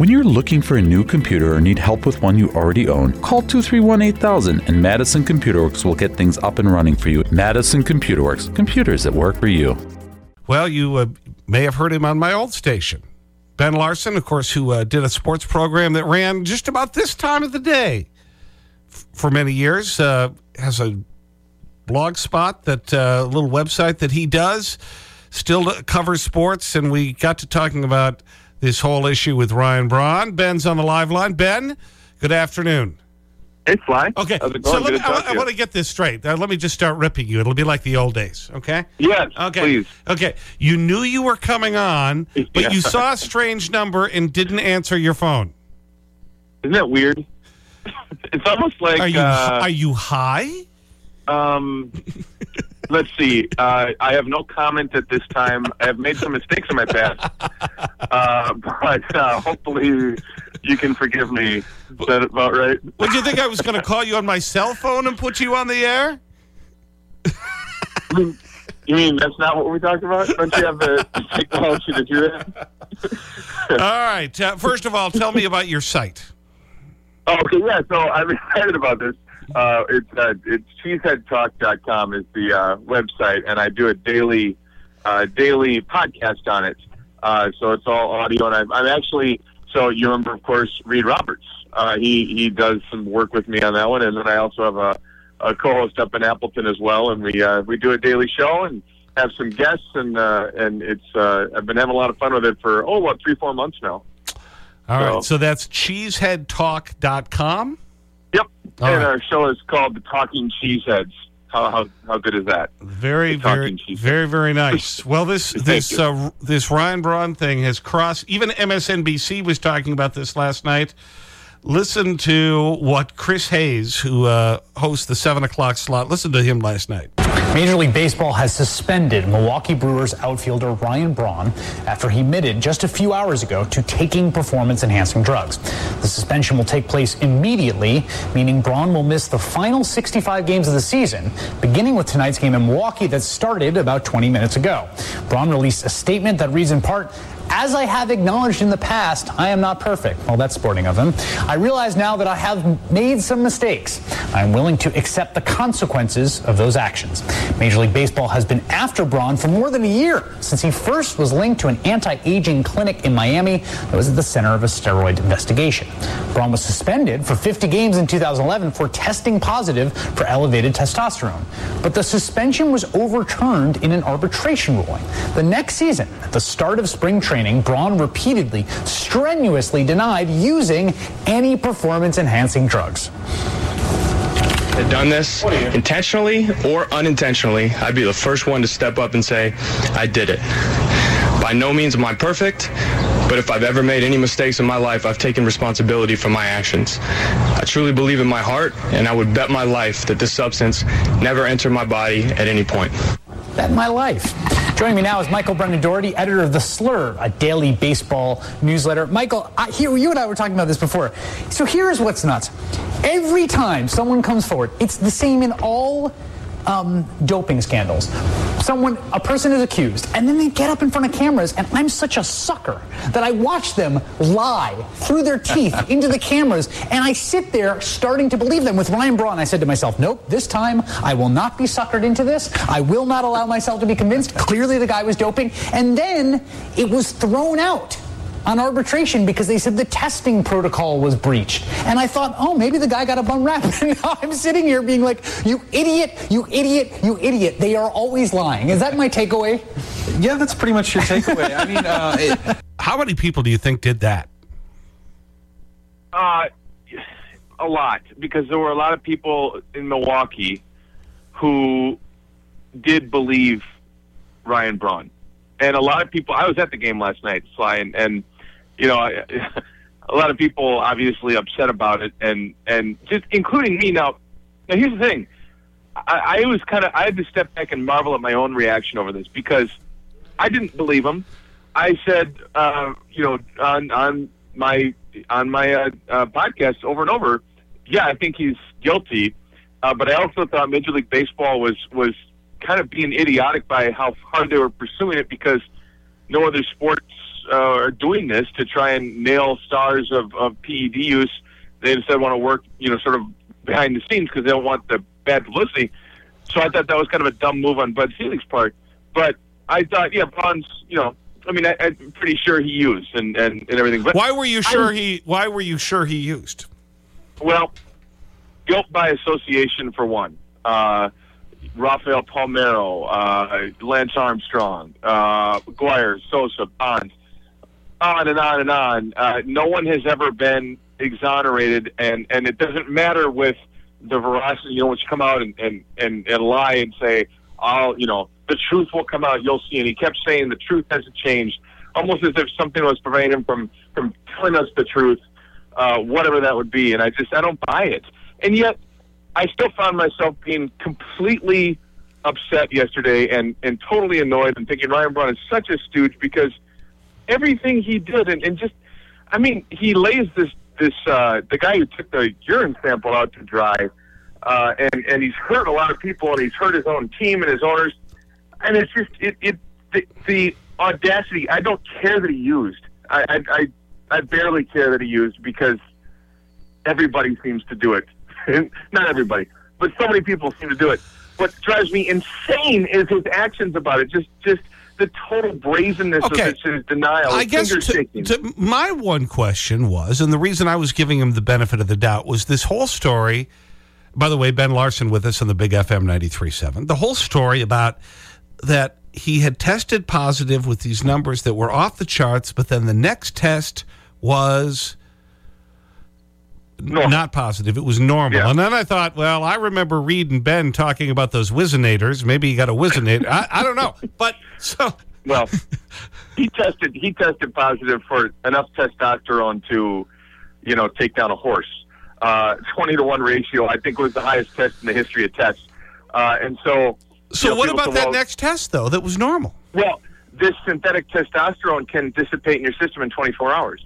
When you're looking for a new computer or need help with one you already own, call 231 8000 and Madison Computer Works will get things up and running for you. Madison Computer Works, computers that work for you. Well, you uh, may have heard him on my old station. Ben Larson, of course, who uh, did a sports program that ran just about this time of the day for many years, uh, has a blog spot, that little website that he does, still covers sports, and we got to talking about this whole issue with Ryan Braun. Ben's on the live line. Ben, good afternoon. Hey, Sly. Okay, so me, I, I want to get this straight. Uh, let me just start ripping you. It'll be like the old days, okay? Yes, Okay. please. Okay. You knew you were coming on, but Yeah. you saw a strange number and didn't answer your phone. Isn't that weird? it's almost like, Are you, uh, are you high? um, let's see. Uh, I have no comment at this time. I have made some mistakes in my past. Uh, but uh, hopefully you can forgive me. Is that about right? Would you think I was going to call you on my cell phone and put you on the air? You mean that's not what we talked about? Don't you have the technology to do that? All right. Uh, first of all, tell me about your site. Okay, yeah. So I'm excited about this. Uh, it's uh, it's cheeseheadtalk.com is the uh, website, and I do a daily uh, daily podcast on it. Uh, so it's all audio, and I'm, I'm actually so you remember, of course, Reed Roberts. Uh, he he does some work with me on that one, and then I also have a, a co-host up in Appleton as well, and we uh, we do a daily show and have some guests, and uh, and it's uh, I've been having a lot of fun with it for oh what three four months now. All right. So- So that's cheeseheadtalk.com. Yep. All and right. our show is called The Talking Cheeseheads. How how how good is that? Very, very, very, very nice. Well, this this uh, this Ryan Braun thing has crossed. Even MSNBC was talking about this last night. Listen to what Chris Hayes, who uh, hosts the seven o'clock slot, listen to him last night. Major League Baseball has suspended Milwaukee Brewers outfielder Ryan Braun after he admitted just a few hours ago to taking performance enhancing drugs. The suspension will take place immediately, meaning Braun will miss the final 65 games of the season, beginning with tonight's game in Milwaukee that started about 20 minutes ago. Braun released a statement that reads in part, as I have acknowledged in the past, I am not perfect. Well, that's sporting of him. I realize now that I have made some mistakes. I am willing to accept the consequences of those actions. Major League Baseball has been after Braun for more than a year since he first was linked to an anti-aging clinic in Miami that was at the center of a steroid investigation. Braun was suspended for 50 games in 2011 for testing positive for elevated testosterone. But the suspension was overturned in an arbitration ruling. The next season, at the start of spring training, Braun repeatedly, strenuously denied using any performance enhancing drugs. had done this intentionally or unintentionally, I'd be the first one to step up and say, I did it. By no means am I perfect, but if I've ever made any mistakes in my life, I've taken responsibility for my actions. I truly believe in my heart, and I would bet my life that this substance never entered my body at any point. Bet my life. Joining me now is Michael Brendan Dougherty, editor of The Slurve, a daily baseball newsletter. Michael, I, you and I were talking about this before. So here's what's nuts. Every time someone comes forward, it's the same in all um, doping scandals. Someone, a person is accused, and then they get up in front of cameras, and I'm such a sucker that I watch them lie through their teeth into the cameras, and I sit there starting to believe them. With Ryan Braun, I said to myself, nope, this time I will not be suckered into this. I will not allow myself to be convinced. Clearly the guy was doping. And then it was thrown out on arbitration because they said the testing protocol was breached. And I thought, oh, maybe the guy got a bum rap. And now I'm sitting here being like, you idiot, you idiot, you idiot. They are always lying. Is that my takeaway? Yeah, that's pretty much your takeaway. I mean, uh, it, How many people do you think did that? Uh, a lot because there were a lot of people in Milwaukee who did believe Ryan Braun, and a lot of people. I was at the game last night, Sly, and, and you know, I, a lot of people obviously upset about it, and and just including me. Now, now here's the thing. I, I was kind of I had to step back and marvel at my own reaction over this because I didn't believe him. I said, uh, you know, on on my on my uh, uh, podcast over and over, yeah, I think he's guilty. Uh, but I also thought Major League Baseball was was kind of being idiotic by how hard they were pursuing it because no other sports uh, are doing this to try and nail stars of, of PED use. They instead want to work, you know, sort of behind the scenes because they don't want the bad publicity. So I thought that was kind of a dumb move on Bud Selig's part. But I thought, yeah, Bonds, you know, I mean, I, I'm pretty sure he used and, and, and everything. But Why were you sure he, why were you sure he used? Well, guilt by association for one. Uh, Rafael Palmeiro, uh, Lance Armstrong, uh, McGwire, Sosa, Bonds, on and on and on. Uh, no one has ever been exonerated, and, and it doesn't matter with the veracity. You know, when you come out and, and, and, and lie and say, "I'll," you know, the truth will come out. You'll see. And he kept saying the truth hasn't changed, almost as if something was preventing him from from telling us the truth, uh, whatever that would be. And I just I don't buy it. And yet, I still found myself being completely upset yesterday and and totally annoyed and thinking Ryan Braun is such a stooge because everything he did and, and just I mean he lays this this uh, the guy who took the urine sample out to dry uh, and and he's hurt a lot of people and he's hurt his own team and his owners and it's just it, it the, the audacity I don't care that he used. I, I I I barely care that he used because everybody seems to do it. Not everybody but so many people seem to do it. What drives me insane is his actions about it. Just just the total brazenness Okay. of his, denial I guess to, to- my one question was, and the reason I was giving him the benefit of the doubt was this whole story. By the way, Ben Larson with us on the Big FM 93.7. The whole story about that he had tested positive with these numbers that were off the charts, but then the next test was Normal. not positive. It was normal. Yeah. And then I thought, well, I remember Reed and Ben talking about those Whizzinators. Maybe he got a Whizzinator. I, I don't know. But so, Well, he tested he tested positive for enough testosterone to, you know, take down a horse. Uh, Twenty to one ratio, I think, was the highest test in the history of tests. Uh, and so, so you know, what about that next test, though, that was normal? Well, this synthetic testosterone can dissipate in your system in 24 hours,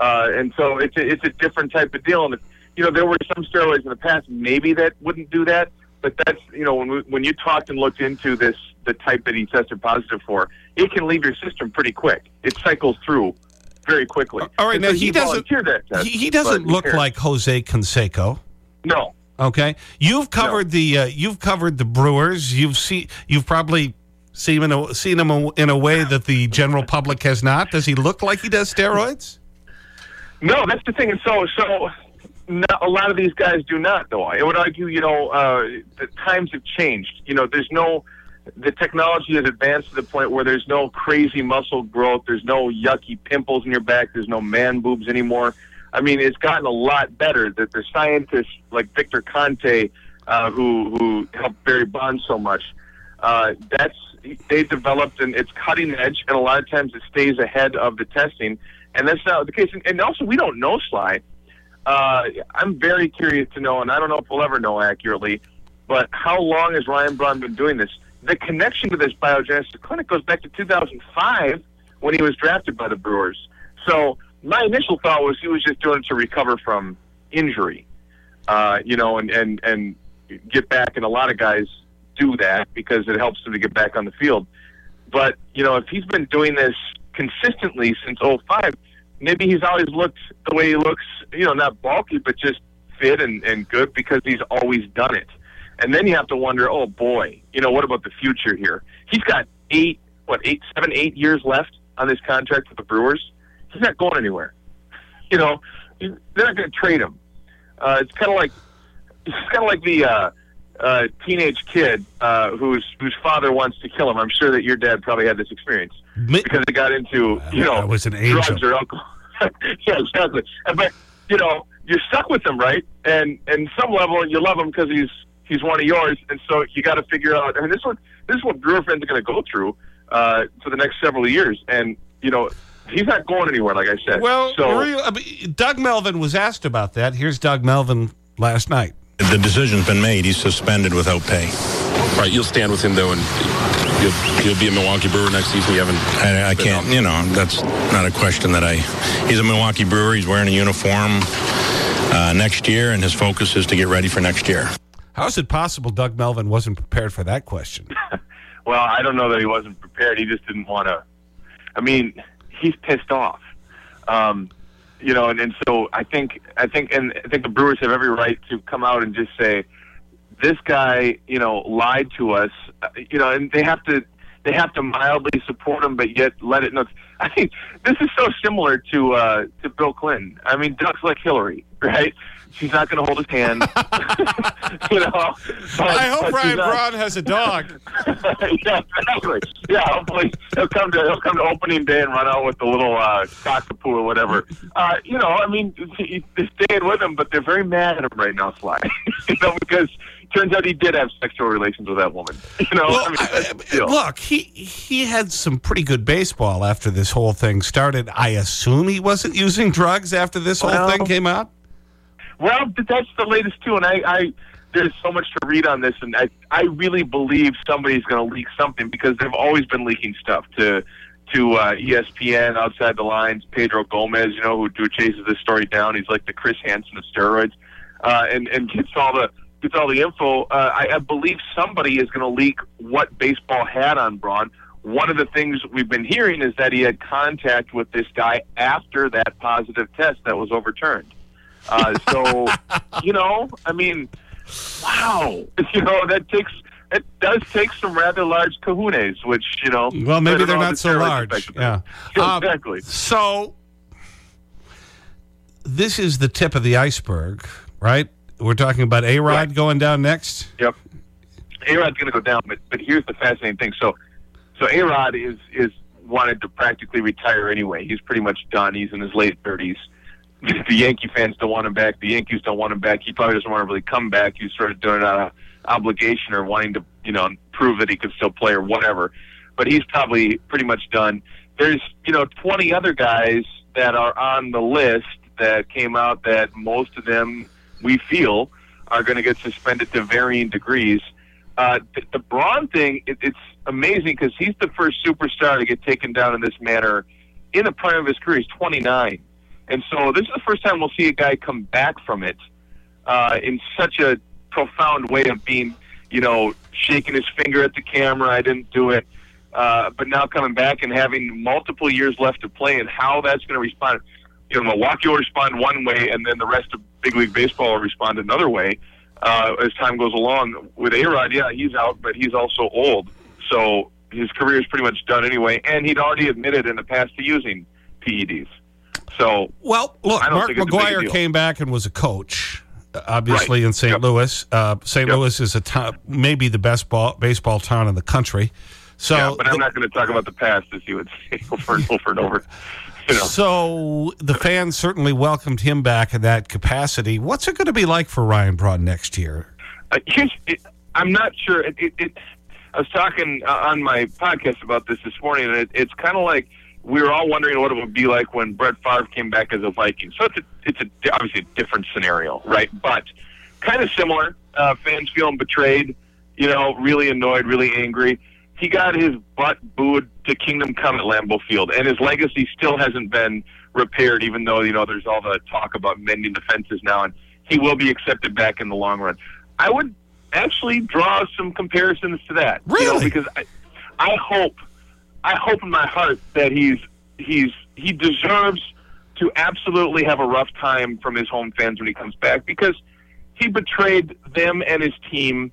uh, and so it's a, it's a different type of deal. And you know, there were some steroids in the past maybe that wouldn't do that, but that's you know when we, when you talked and looked into this, the type that he tested positive for, it can leave your system pretty quick. It cycles through very quickly. All right, And now so he doesn't. that test, He, he doesn't look cares? like Jose Canseco. no. Okay, you've covered the uh, you've covered the Brewers. You've seen you've probably seen him in a, seen him in a way that the general public has not. Does he look like he does steroids? No, that's the thing. And so, so not, a lot of these guys do not, though. I would argue, you know, uh, the times have changed. You know, there's no, the technology has advanced to the point where there's no crazy muscle growth. There's no yucky pimples in your back. There's no man boobs anymore. I mean, it's gotten a lot better. That the scientists like Victor Conte, uh, who who helped Barry Bonds so much, uh, that's they developed and it's cutting edge, and a lot of times it stays ahead of the testing, and that's not the case. And, also, we don't know Sly. Uh, I'm very curious to know, and I don't know if we'll ever know accurately, but how long has Ryan Braun been doing this? The connection to this biogenesis clinic goes back to 2005 when he was drafted by the Brewers. So my initial thought was he was just doing it to recover from injury, uh, you know, and, and, and get back. And a lot of guys do that because it helps them to get back on the field. But, you know, if he's been doing this consistently since 05, maybe he's always looked the way he looks, you know, not bulky, but just fit and, and good because he's always done it. And then you have to wonder, oh boy, you know, what about the future here? He's got eight, what, eight, seven, eight years left on this contract with the Brewers. He's not going anywhere. You know, they're not going to trade him. Uh, it's kind of like, it's kind of like the uh, uh, teenage kid uh, whose whose father wants to kill him. I'm sure that your dad probably had this experience because they got into you know I was an angel. drugs or alcohol. yeah, exactly. But you know, you're stuck with him, right? And and some level, you love him because he's he's one of yours, and so you got to figure out. And this is what this is what Brewer fans are going to go through uh, for the next several years. And you know, he's not going anywhere, like I said. Well, so real- I mean, Doug Melvin was asked about that. Here's Doug Melvin last night. The decision's been made. He's suspended without pay. Right, you'll stand with him though, and you'll, you'll be a Milwaukee Brewer next season. You haven't. I, I can't, you know, that's not a question that I. He's a Milwaukee Brewer. He's wearing a uniform uh, next year, and his focus is to get ready for next year. How is it possible Doug Melvin wasn't prepared for that question? Well, I don't know that he wasn't prepared. He just didn't want to. I mean, he's pissed off. Um, you know, and, and so I think I think and I think the Brewers have every right to come out and just say this guy, you know, lied to us. Uh, You know, and they have to they have to mildly support him, but yet let it know. I mean, this is so similar to uh, to Bill Clinton. I mean, Doug's like Hillary, right? She's not going to hold his hand. you know, but- I hope Ryan not- Braun has a dog. yeah, exactly. Yeah, hopefully he'll come to he'll come to opening day and run out with the little uh, cockapoo or whatever. Uh, you know, I mean, they're staying with him, but they're very mad at him right now, Sly. you know, because turns out he did have sexual relations with that woman. You know, Well, I mean, I- look, he, he had some pretty good baseball after this whole thing started. I assume he wasn't using drugs after this whole thing came out? Well, that's the latest too, and I, I there's so much to read on this, and I, I really believe somebody's going to leak something because they've always been leaking stuff to, to uh, ESPN, Outside the Lines, Pedro Gomez, you know, who, who chases this story down. He's like the Chris Hansen of steroids, uh, and and gets all the gets all the info. Uh, I, I believe somebody is going to leak what baseball had on Braun. One of the things we've been hearing is that he had contact with this guy after that positive test that was overturned. Uh, so, you know, I mean, wow, you know, that takes it does take some rather large kahunas, which you know. Well, maybe they're not the so large. of Yeah. Um, exactly. So, this is the tip of the iceberg, right? We're talking about A Rod Right. going down next. Yep. A Rod's going to go down, but but here's the fascinating thing. So, so A Rod is is wanted to practically retire anyway. He's pretty much done. He's in his late thirties. The Yankee fans don't want him back. The Yankees don't want him back. He probably doesn't want to really come back. He's sort of doing it out of obligation or wanting to, you know, prove that he could still play or whatever. But he's probably pretty much done. There's, you know, 20 other guys that are on the list that came out that most of them we feel are going to get suspended to varying degrees. Uh, the, the Braun thing, it, it's amazing because he's the first superstar to get taken down in this manner in the prime of his career. He's 29. And so this is the first time we'll see a guy come back from it uh, in such a profound way of being, you know, shaking his finger at the camera. I didn't do it. Uh, but now coming back and having multiple years left to play and how that's going to respond. You know, Milwaukee will respond one way, and then the rest of big league baseball will respond another way uh, as time goes along. With A Rod, yeah, he's out, but he's also old, so his career is pretty much done anyway. And he'd already admitted in the past to using PEDs. So Well, look, Mark think it's a big McGwire came back and was a coach, uh, obviously Right. in St. Yep. Louis. Uh, St. Yep. Louis is a town, maybe the best ball, baseball town in the country. So, yeah, but I'm not going to talk about the past, as you would say over and over and over. You know. so the fans certainly welcomed him back in that capacity. What's it going to be like for Ryan Braun next year? Uh, it, I'm not sure. It, it, it, I was talking uh, on my podcast about this this morning, and it, it's kind of like we were all wondering what it would be like when Brett Favre came back as a Viking. So it's a, it's a, obviously a different scenario, right? But kind of similar. Uh, fans feeling betrayed, you know, really annoyed, really angry. He got his butt booed to Kingdom Come at Lambeau Field, and his legacy still hasn't been repaired, even though, you know, there's all the talk about mending the fences now, and he will be accepted back in the long run. I would actually draw some comparisons to that. You know, Really? because I, I hope, I hope in my heart that he's he's he deserves to absolutely have a rough time from his home fans when he comes back because he betrayed them and his team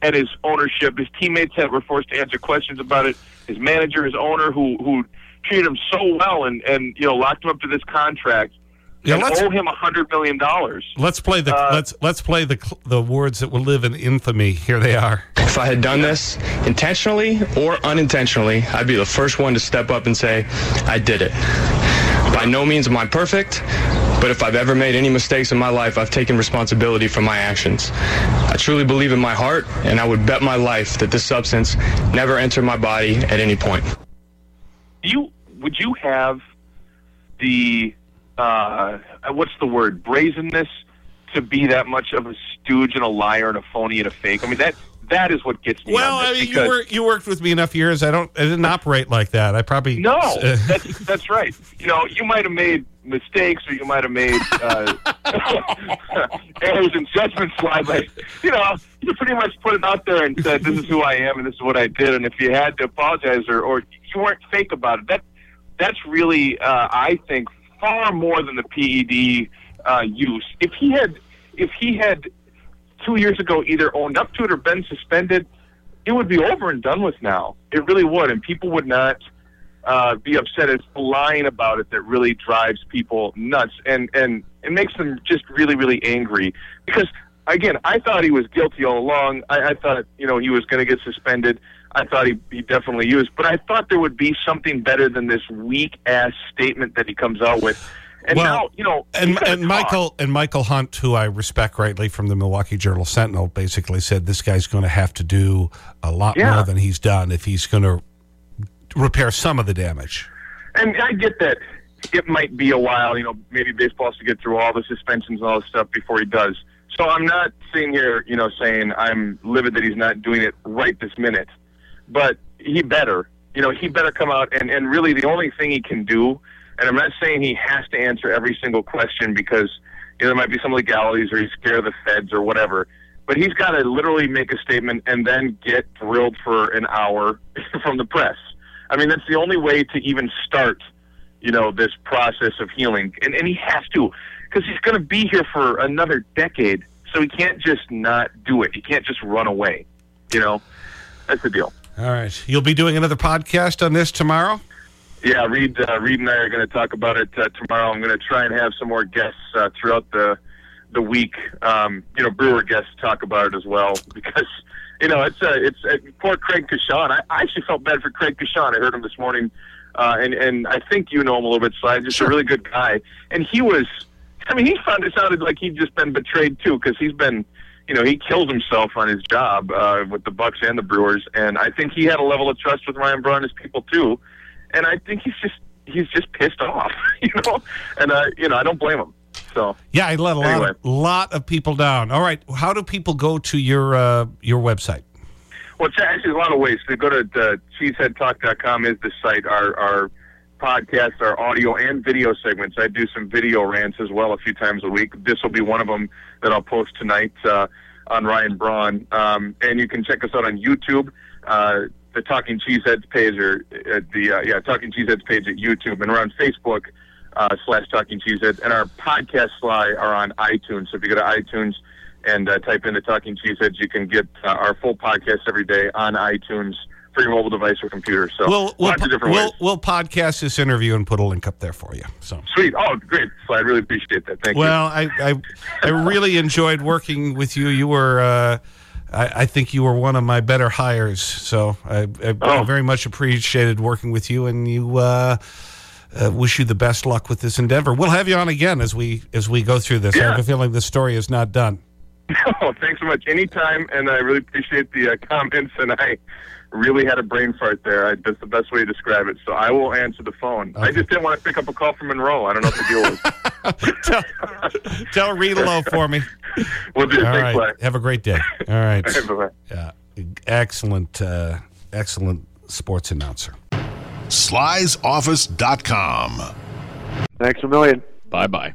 and his ownership. His teammates had, were forced to answer questions about it. His manager, his owner, who who treated him so well and and you know locked him up to this contract, Yeah, and owe him a hundred million dollars. Let's play the Uh, let's let's play the the words that will live in infamy. Here they are. If I had done this intentionally or unintentionally, I'd be the first one to step up and say, I did it. By no means am I perfect, but if I've ever made any mistakes in my life, I've taken responsibility for my actions. I truly believe in my heart, and I would bet my life that this substance never entered my body at any point. you would you have the uh, what's the word brazenness to be that much of a stooge and a liar and a phony and a fake? I mean that that is what gets me. Well, I mean, you work you worked with me enough years. I don't I didn't operate like that. I probably No, that's that's right. You know, you might have made mistakes, or you might have made uh, errors in judgment Sly, but you know, you pretty much put it out there and said, "This is who I am, and this is what I did." And if you had to apologize, or or you weren't fake about it, that that's really, uh, I think, far more than the PED uh, use. If he had, if he had two years ago either owned up to it or been suspended, it would be over and done with now. It really would, and people would not uh, be upset. It's lying about it that really drives people nuts, and and it makes them just really really angry because again, I thought he was guilty all along. I, I thought you know he was going to get suspended. I thought he, he definitely used, but I thought there would be something better than this weak ass statement that he comes out with. And well, now, you know, and, and. Michael and Michael Hunt, who I respect greatly from the Milwaukee Journal Sentinel, basically said this guy's going to have to do a lot Yeah. more than he's done if he's going to repair some of the damage. And I get that it might be a while, you know, maybe baseball has to get through all the suspensions and all this stuff before he does. So I'm not sitting here, you know, saying I'm livid that he's not doing it right this minute. But he better, you know, he better come out and, and really the only thing he can do, and I'm not saying he has to answer every single question because, you know, there might be some legalities or he's scared of the feds or whatever. But he's got to literally make a statement and then get drilled for an hour from the press. I mean, that's the only way to even start, you know, this process of healing. And, and he has to, because he's going to be here for another decade. So he can't just not do it. He can't just run away. You know, that's the deal. All right. You'll be doing another podcast on this tomorrow? Yeah, Reed, uh, Reed and I are going to talk about it uh, tomorrow. I'm going to try and have some more guests uh, throughout the the week. Um, you know, Brewer guests talk about it as well because you know it's uh, it's uh, poor Craig Coshun. I, I actually felt bad for Craig Coshun. I heard him this morning, uh, and and I think you know him a little bit, Sly. Just a really good guy, and he was. I mean, he found it sounded like he'd just been betrayed too because he's been. You know, he killed himself on his job uh, with the Bucks and the Brewers, and I think he had a level of trust with Ryan Braun and his people too and I think he's just he's just pissed off, you know. And uh, you know, I don't blame him. So Yeah, I let a lot, of, lot of people down. All right. How do people go to your, uh, your website? well, it's actually a lot of ways. To go to uh, cheeseheadtalk.com is the site. Our our podcasts, are audio and video segments. I do some video rants as well a few times a week. This will be one of them that I'll post tonight uh, on Ryan Braun. Um, and you can check us out on YouTube. Uh, the Talking Cheeseheads page, or uh, the uh, yeah Talking Cheeseheads page at YouTube, and we're on Facebook uh, slash Talking Cheeseheads, and our podcast Sly are on iTunes. So if you go to iTunes and uh, type in the Talking Cheeseheads, you can get our full podcast every day on iTunes for your mobile device or computer. So We'll, we'll, lots of different we'll, ways. we'll podcast this interview and put a link up there for you. So. Sweet. Oh, great. So I really appreciate that. Thank you. Well, I, I, I really enjoyed working with you. You were, uh, I, I think you were one of my better hires. So I, I, I Oh. very much appreciated working with you and you, uh, uh, wish you the best luck with this endeavor. We'll have you on again as we, as we go through this. I have a feeling the story is not done. Oh, thanks so much. Anytime, and I really appreciate the uh, comments, and I really had a brain fart there. I, that's the best way to describe it. So I will answer the phone. I just didn't want to pick up a call from Monroe. I don't know what the deal was. tell, tell Reed hello for me. We'll do. All Thanks, right. Have a great day. All right. Sly. Bye-bye. Yeah. Excellent, uh, excellent sports announcer. Slysoffice.com. Thanks a million. Bye bye.